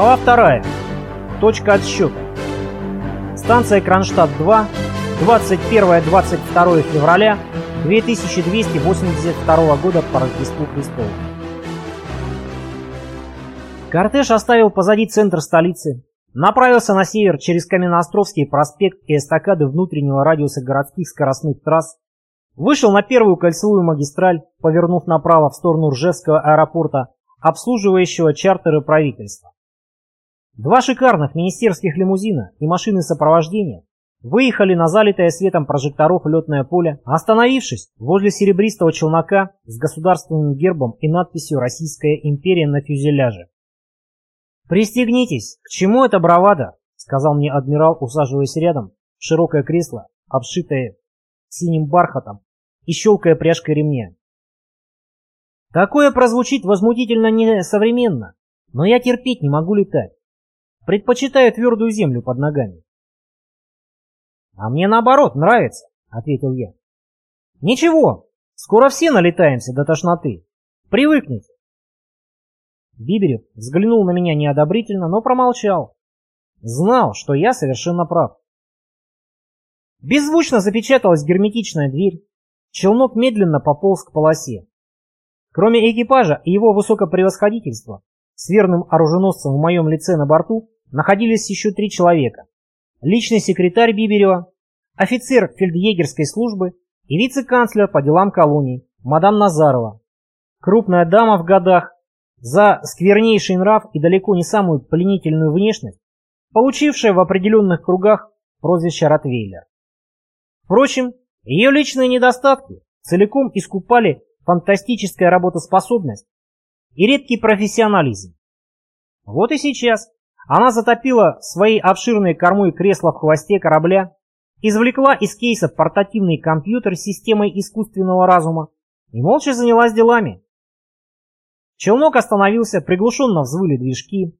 Глава 2. Точка отсчета. Станция Кронштадт-2. 21-22 февраля 2282 года по Рождеству Христову. Кортеж оставил позади центр столицы, направился на север через Каменноостровский проспект и эстакады внутреннего радиуса городских скоростных трасс, вышел на первую кольцевую магистраль, повернув направо в сторону Ржевского аэропорта, обслуживающего чартеры правительства. Два шикарных министерских лимузина и машины сопровождения выехали на залитое светом прожекторов летное поле, остановившись возле серебристого челнока с государственным гербом и надписью «Российская империя» на фюзеляже. «Пристегнитесь! К чему эта бравада?» — сказал мне адмирал, усаживаясь рядом в широкое кресло, обшитое синим бархатом и щелкая пряжкой ремня. Такое прозвучит возмутительно несовременно, но я терпеть не могу летать. Предпочитаю твердую землю под ногами. «А мне наоборот нравится», — ответил я. «Ничего, скоро все налетаемся до тошноты. Привыкните». Биберев взглянул на меня неодобрительно, но промолчал. Знал, что я совершенно прав. Беззвучно запечаталась герметичная дверь. Челнок медленно пополз к полосе. Кроме экипажа и его высокопревосходительства, с верным оруженосцем в моем лице на борту находились еще три человека. Личный секретарь Биберева, офицер фельдъегерской службы и вице-канцлер по делам колоний, мадам Назарова. Крупная дама в годах, за сквернейший нрав и далеко не самую пленительную внешность, получившая в определенных кругах прозвище Ротвейлер. Впрочем, ее личные недостатки целиком искупали фантастическая работоспособность и редкий профессионализм. Вот и сейчас она затопила своей обширной кормой кресло в хвосте корабля, извлекла из кейса портативный компьютер с системой искусственного разума и молча занялась делами. Челнок остановился, приглушенно взвыли движки.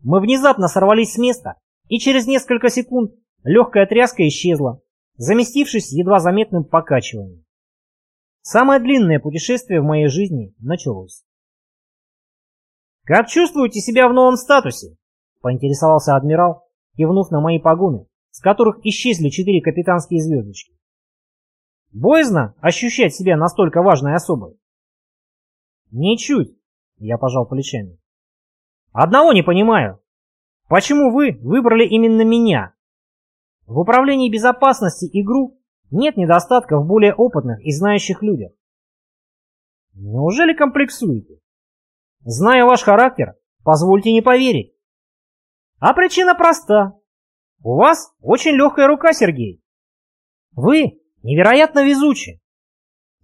Мы внезапно сорвались с места, и через несколько секунд легкая тряска исчезла, заместившись едва заметным покачиванием. Самое длинное путешествие в моей жизни началось. «Как чувствуете себя в новом статусе?» — поинтересовался адмирал, кивнув на мои погоны, с которых исчезли четыре капитанские звездочки. «Боязно ощущать себя настолько важной особой?» «Ничуть», — я пожал плечами. «Одного не понимаю. Почему вы выбрали именно меня, в управлении безопасности игру нет недостатков в более опытных и знающих людях. Неужели комплексуете? Зная ваш характер, позвольте не поверить. А причина проста. У вас очень легкая рука, Сергей. Вы невероятно везучи.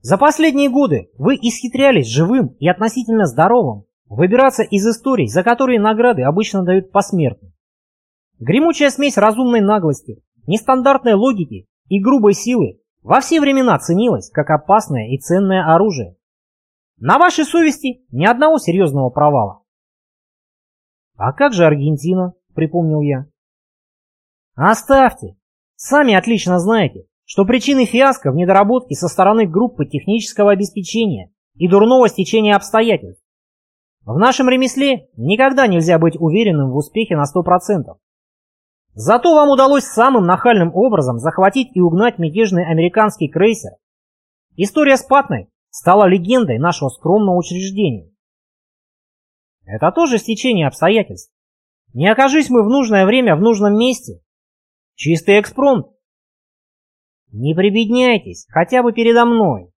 За последние годы вы исхитрялись живым и относительно здоровым выбираться из историй, за которые награды обычно дают посмертно. Гремучая смесь разумной наглости, нестандартной логики и грубой силы во все времена ценилась как опасное и ценное оружие. На вашей совести ни одного серьезного провала. «А как же Аргентина?» — припомнил я. «Оставьте. Сами отлично знаете, что причины фиаско в недоработке со стороны группы технического обеспечения и дурного стечения обстоятельств. В нашем ремесле никогда нельзя быть уверенным в успехе на 100%. Зато вам удалось самым нахальным образом захватить и угнать мятежный американский крейсер. История с Патной стала легендой нашего скромного учреждения. Это тоже стечение обстоятельств. Не окажись мы в нужное время в нужном месте. Чистый экспромт. Не прибедняйтесь, хотя бы передо мной.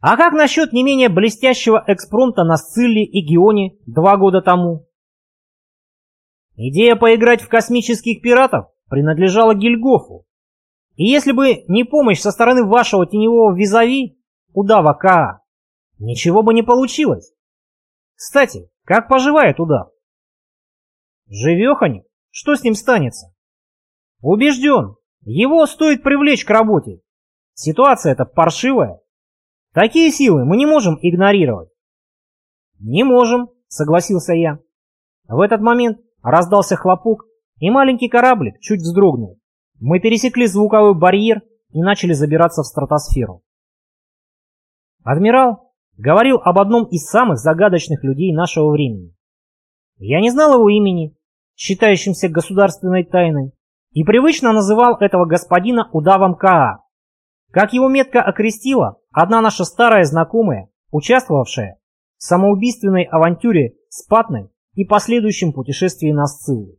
А как насчет не менее блестящего экспромта на Сцилле и Геоне два года тому? Идея поиграть в космических пиратов принадлежала Гильгофу. И если бы не помощь со стороны вашего теневого визави, удава Каа, ничего бы не получилось. Кстати, как поживает удав? Живеханик? Что с ним станется? Убежден, его стоит привлечь к работе. Ситуация эта паршивая. Такие силы мы не можем игнорировать. Не можем, согласился я. В этот момент Раздался хлопок, и маленький кораблик чуть вздрогнул. Мы пересекли звуковой барьер и начали забираться в стратосферу. Адмирал говорил об одном из самых загадочных людей нашего времени. Я не знал его имени, считающимся государственной тайной, и привычно называл этого господина удавом Каа. Как его метко окрестила одна наша старая знакомая, участвовавшая в самоубийственной авантюре с Патной и последующем путешествии на Сциллу.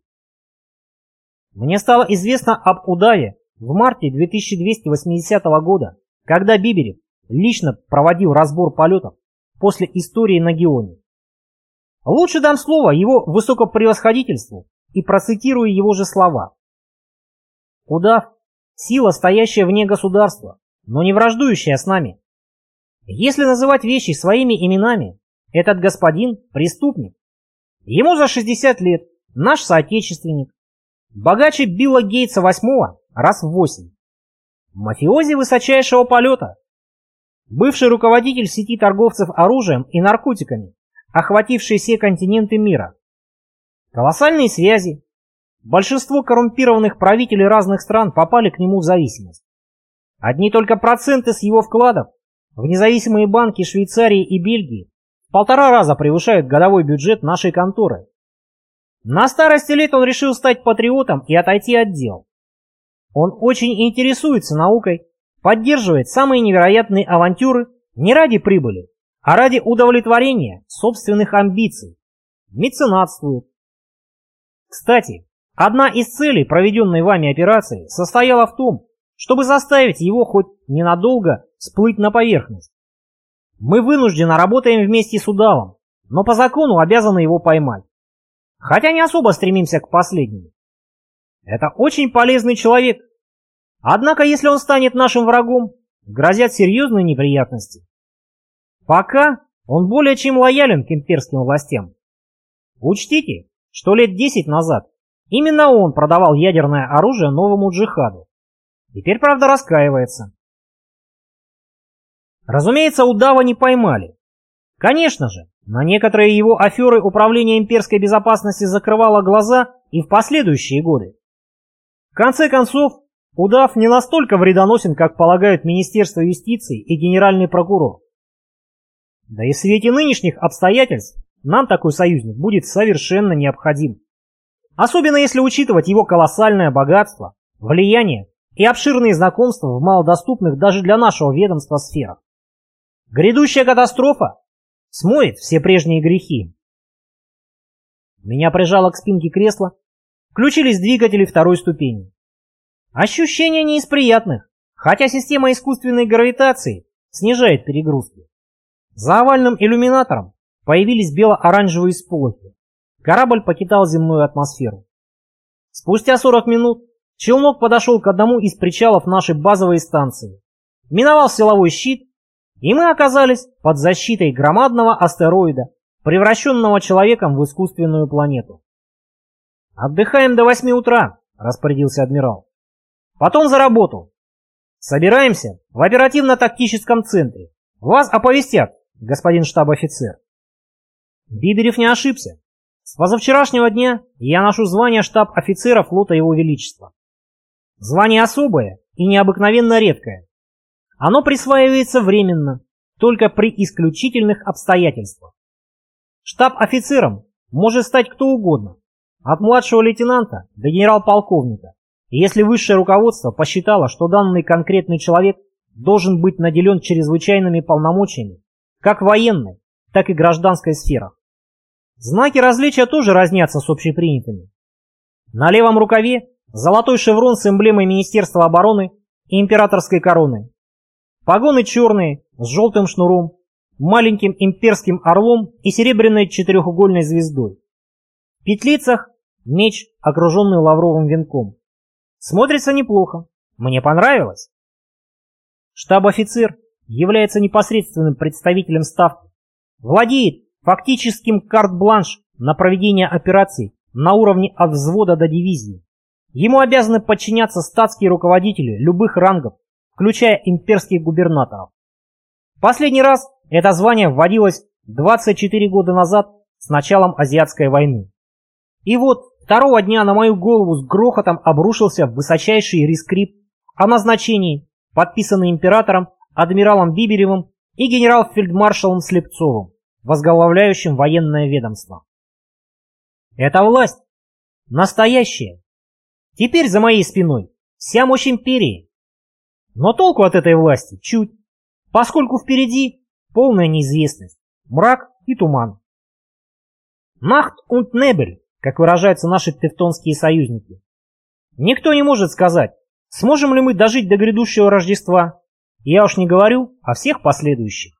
Мне стало известно об Удаве в марте 2280 года, когда Биберев лично проводил разбор полетов после истории на Геоне. Лучше дам слово его высокопревосходительству и процитирую его же слова. Удав – сила, стоящая вне государства, но не враждующая с нами. Если называть вещи своими именами, этот господин – преступник. Ему за 60 лет, наш соотечественник. Богаче Билла Гейтса восьмого раз в восемь. Мафиози высочайшего полета. Бывший руководитель сети торговцев оружием и наркотиками, охватившей все континенты мира. Колоссальные связи. Большинство коррумпированных правителей разных стран попали к нему в зависимость. Одни только проценты с его вкладов в независимые банки Швейцарии и Бельгии в полтора раза превышают годовой бюджет нашей конторы. На старости лет он решил стать патриотом и отойти от дел. Он очень интересуется наукой, поддерживает самые невероятные авантюры не ради прибыли, а ради удовлетворения собственных амбиций. Меценатствует. Кстати, одна из целей проведенной вами операции состояла в том, чтобы заставить его хоть ненадолго всплыть на поверхность. Мы вынужденно работаем вместе с удавом, но по закону обязаны его поймать. Хотя не особо стремимся к последнему. Это очень полезный человек. Однако, если он станет нашим врагом, грозят серьезные неприятности. Пока он более чем лоялен к имперским властям. Учтите, что лет 10 назад именно он продавал ядерное оружие новому джихаду. Теперь, правда, раскаивается. Разумеется, удава не поймали. Конечно же, на некоторые его аферы Управление имперской безопасности закрывало глаза и в последующие годы. В конце концов, удав не настолько вредоносен, как полагают Министерство юстиции и Генеральный прокурор. Да и в свете нынешних обстоятельств нам такой союзник будет совершенно необходим. Особенно если учитывать его колоссальное богатство, влияние и обширные знакомства в малодоступных даже для нашего ведомства сферах. Грядущая катастрофа смоет все прежние грехи. Меня прижало к спинке кресла, включились двигатели второй ступени. Ощущение не из приятных, хотя система искусственной гравитации снижает перегрузки. За овальным иллюминатором появились бело-оранжевые сполохи. Корабль покидал земную атмосферу. Спустя 40 минут челнок подошел к одному из причалов нашей базовой станции, миновал силовой щит и мы оказались под защитой громадного астероида, превращенного человеком в искусственную планету. «Отдыхаем до восьми утра», — распорядился адмирал. «Потом за работу. Собираемся в оперативно-тактическом центре. Вас оповестят, господин штаб-офицер». Биберев не ошибся. С позавчерашнего дня я ношу звание штаб-офицера флота Его Величества. Звание особое и необыкновенно редкое. Оно присваивается временно, только при исключительных обстоятельствах. Штаб-офицером может стать кто угодно, от младшего лейтенанта до генерал-полковника, если высшее руководство посчитало, что данный конкретный человек должен быть наделен чрезвычайными полномочиями как военной, так и гражданской сферах. Знаки различия тоже разнятся с общепринятыми. На левом рукаве золотой шеврон с эмблемой Министерства обороны и императорской короной. Погоны черные, с желтым шнуром, маленьким имперским орлом и серебряной четырехугольной звездой. В петлицах меч, окруженный лавровым венком. Смотрится неплохо. Мне понравилось. Штаб-офицер является непосредственным представителем Ставки. Владеет фактическим карт-бланш на проведение операций на уровне от взвода до дивизии. Ему обязаны подчиняться статские руководители любых рангов включая имперских губернаторов. Последний раз это звание вводилось 24 года назад с началом Азиатской войны. И вот второго дня на мою голову с грохотом обрушился высочайший рескрипт о назначении, подписанный императором, адмиралом Биберевым и генерал-фельдмаршалом Слепцовым, возглавляющим военное ведомство. Это власть. Настоящая. Теперь за моей спиной вся мощь империи. Но толку от этой власти чуть, поскольку впереди полная неизвестность, мрак и туман. Нахт und Небель, как выражаются наши тевтонские союзники. Никто не может сказать, сможем ли мы дожить до грядущего Рождества. Я уж не говорю о всех последующих.